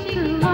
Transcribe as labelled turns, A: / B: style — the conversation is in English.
A: people